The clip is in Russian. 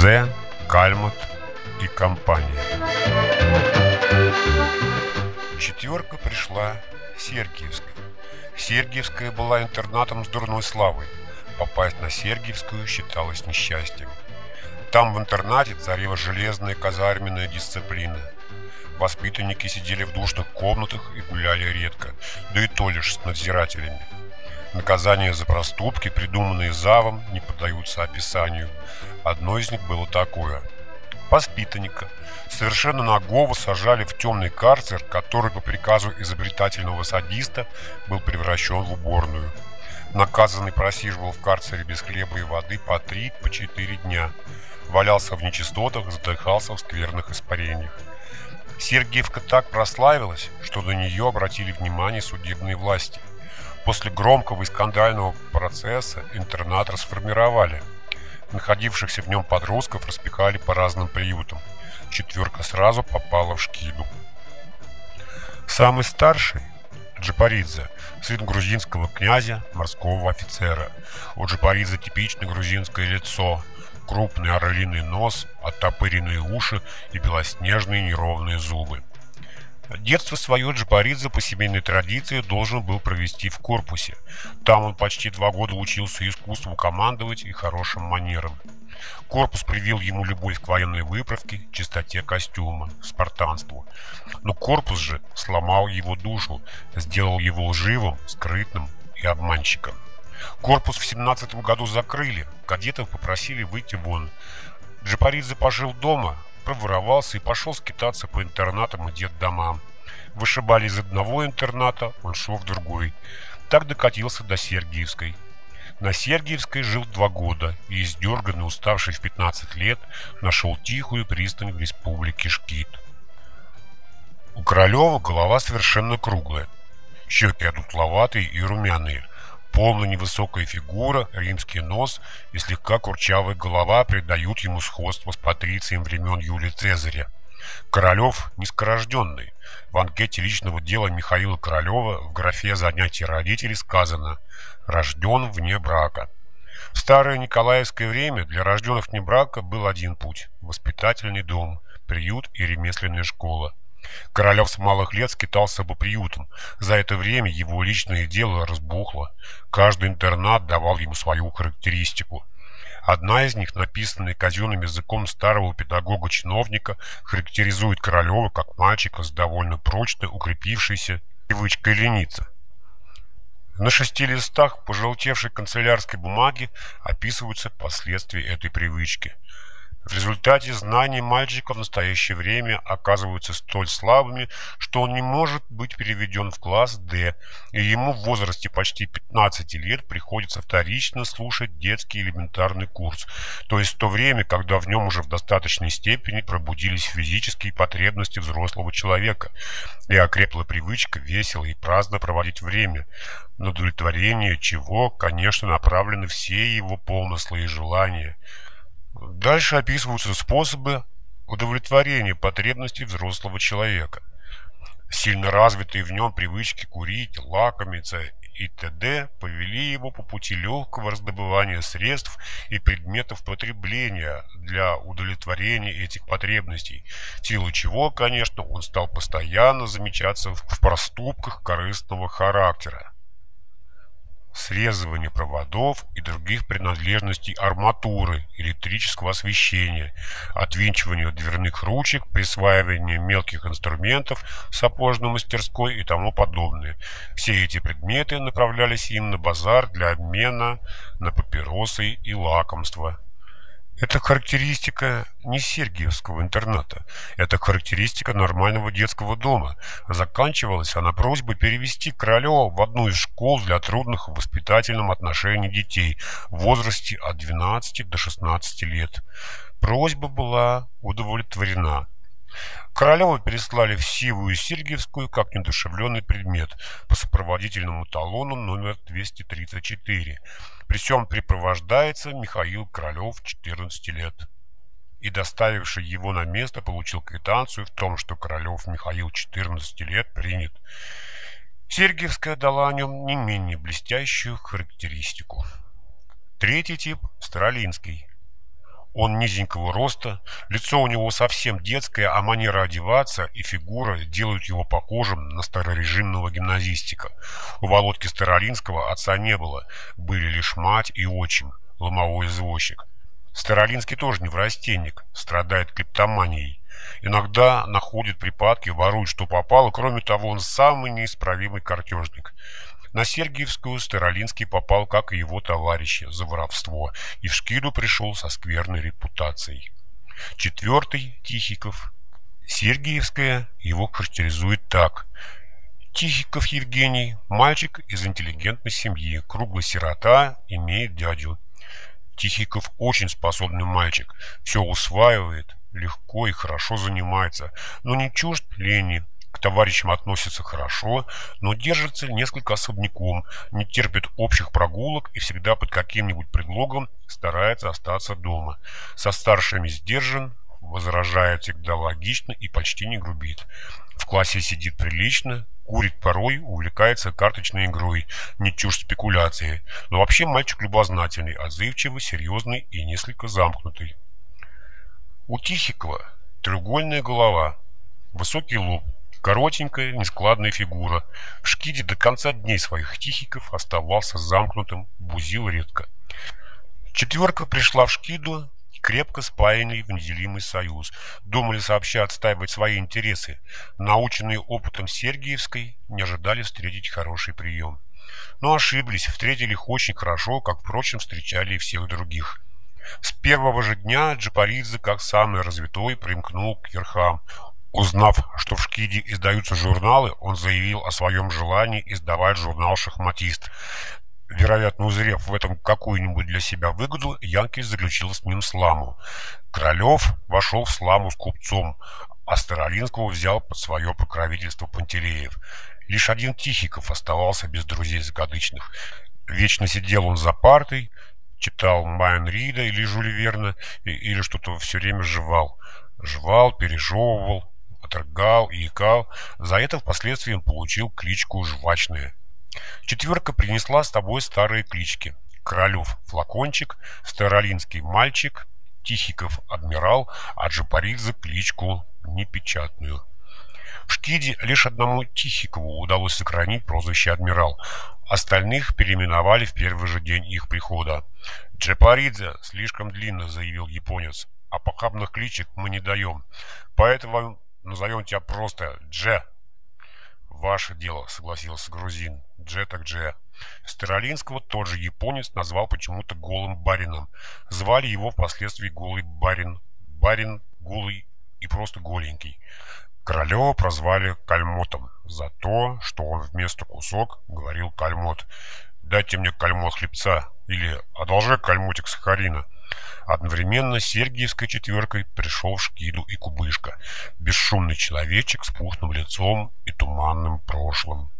Зе, Кальмат и компания. Четверка пришла Сергиевская. Сергиевская была интернатом с дурной славой. Попасть на Сергиевскую считалось несчастьем. Там в интернате царила железная казарменная дисциплина. Воспитанники сидели в душных комнатах и гуляли редко, да и то лишь с надзирателями. Наказания за проступки, придуманные Завом, не поддаются описанию. Одно из них было такое. Воспитанника совершенно нагово сажали в темный карцер, который по приказу изобретательного садиста был превращен в уборную. Наказанный просиживал в карцере без хлеба и воды по три, по четыре дня. Валялся в нечистотах, задыхался в скверных испарениях. Сергиевка так прославилась, что на нее обратили внимание судебные власти. После громкого и скандального процесса интернат расформировали. Находившихся в нем подростков распекали по разным приютам. Четверка сразу попала в шкиду. Самый старший – Джапаридзе, сын грузинского князя, морского офицера. У Джапаридзе типичное грузинское лицо, крупный орлиный нос, оттопыренные уши и белоснежные неровные зубы. Детство свое Джапаридзе по семейной традиции должен был провести в корпусе. Там он почти два года учился искусству командовать и хорошим манерам. Корпус привил ему любовь к военной выправке, чистоте костюма, спартанству. Но корпус же сломал его душу, сделал его лживым, скрытным и обманщиком. Корпус в 17 году закрыли, кадетов попросили выйти вон. Джапаридзе пожил дома, проворовался и пошел скитаться по интернатам и детдомам. Вышибали из одного интерната, он шел в другой. Так докатился до Сергиевской. На Сергиевской жил два года и, издерганный, уставший в 15 лет, нашел тихую пристань в республике Шкит. У Королева голова совершенно круглая, щеки одутловатые и румяные – Полная невысокая фигура, римский нос и слегка курчавая голова придают ему сходство с патрицием времен Юлия Цезаря. Королев низкорожденный. В анкете личного дела Михаила Королева в графе «Занятия родителей» сказано «Рожден вне брака». В старое Николаевское время для рожденных вне брака был один путь – воспитательный дом, приют и ремесленная школа. Королев с малых лет скитался по приютам. За это время его личное дело разбухло. Каждый интернат давал ему свою характеристику. Одна из них, написанная казенным языком старого педагога-чиновника, характеризует Королева как мальчика с довольно прочной, укрепившейся привычкой лениться. На шести листах пожелтевшей канцелярской бумаги описываются последствия этой привычки – в результате знания мальчика в настоящее время оказываются столь слабыми, что он не может быть переведен в класс D, и ему в возрасте почти 15 лет приходится вторично слушать детский элементарный курс, то есть то время, когда в нем уже в достаточной степени пробудились физические потребности взрослого человека, и окрепла привычка весело и праздно проводить время, на удовлетворение чего, конечно, направлены все его помыслы и желания – Дальше описываются способы удовлетворения потребностей взрослого человека. Сильно развитые в нем привычки курить, лакомиться и т.д. повели его по пути легкого раздобывания средств и предметов потребления для удовлетворения этих потребностей, в силу чего, конечно, он стал постоянно замечаться в проступках корыстного характера срезывание проводов и других принадлежностей арматуры, электрического освещения, отвинчивание дверных ручек, присваивание мелких инструментов сапожной мастерской и тому подобное. Все эти предметы направлялись им на базар для обмена на папиросы и лакомства. Это характеристика не Сергиевского интерната. Это характеристика нормального детского дома. Заканчивалась она просьбой перевести Королева в одну из школ для трудных в воспитательном отношении детей в возрасте от 12 до 16 лет. Просьба была удовлетворена. Королева переслали в Сивую Сергиевскую как недушевленный предмет по сопроводительному талону номер 234. При всем припровождается Михаил Королев, 14 лет. И доставивший его на место получил квитанцию в том, что Королев Михаил 14 лет принят. Сергиевская дала о нем не менее блестящую характеристику. Третий тип – Старолинский. Он низенького роста, лицо у него совсем детское, а манера одеваться и фигура делают его похожим на старорежимного гимназистика. У Володьки Старолинского отца не было, были лишь мать и отчим, ломовой извозчик. Старолинский тоже не врастенник, страдает клептоманией. Иногда находит припадки, ворует что попало, кроме того, он самый неисправимый картежник. На Сергиевскую Старолинский попал, как и его товарищи, за воровство, и в Шкиду пришел со скверной репутацией. Четвертый, Тихиков. Сергиевская его характеризует так. Тихиков Евгений, мальчик из интеллигентной семьи, круглый сирота, имеет дядю. Тихиков очень способный мальчик, все усваивает, легко и хорошо занимается, но не чужд лени, к товарищам относится хорошо, но держится несколько особняком, не терпит общих прогулок и всегда под каким-нибудь предлогом старается остаться дома. Со старшими сдержан, возражает всегда логично и почти не грубит. В классе сидит прилично, курит порой, увлекается карточной игрой, не чушь спекуляции. Но вообще мальчик любознательный, отзывчивый, серьезный и несколько замкнутый. У Тихикова треугольная голова, высокий лоб, коротенькая, нескладная фигура. В шкиде до конца дней своих Тихиков оставался замкнутым, бузил редко. Четверка пришла в шкиду крепко спаянный в неделимый союз. Думали сообща отстаивать свои интересы. Наученные опытом Сергиевской, не ожидали встретить хороший прием. Но ошиблись, встретили их очень хорошо, как, впрочем, встречали и всех других. С первого же дня Джапаридзе, как самый развитой, примкнул к верхам. Узнав, что в Шкиде издаются журналы, он заявил о своем желании издавать журнал «Шахматист». Вероятно, узрев в этом какую-нибудь для себя выгоду, Янкель заключил с ним сламу. Королев вошел в сламу с купцом, а Старолинского взял под свое покровительство Пантелеев. Лишь один Тихиков оставался без друзей закадычных. Вечно сидел он за партой, читал Майн Рида или Жюля Верна, или что-то все время жевал. Жевал, пережевывал, отрыгал и икал. За это впоследствии он получил кличку «Жвачная». Четверка принесла с тобой старые клички. Королев – флакончик, Старолинский – мальчик, Тихиков – адмирал, а Джапаридзе – кличку непечатную. В Шкиде лишь одному Тихикову удалось сохранить прозвище «Адмирал». Остальных переименовали в первый же день их прихода. «Джапаридзе слишком длинно», — заявил японец. «А похабных кличек мы не даем. Поэтому назовем тебя просто Дже». «Ваше дело», — согласился грузин. «Дже так Дже». Старолинского тот же японец назвал почему-то голым барином. Звали его впоследствии голый барин. Барин голый и просто голенький. Королева прозвали кальмотом за то, что он вместо кусок говорил кальмот. «Дайте мне кальмот хлебца» или «Одолжи кальмотик сахарина». Одновременно Сергиевской четверкой пришел в Шкиду и Кубышка, бесшумный человечек с пухным лицом и туманным прошлым.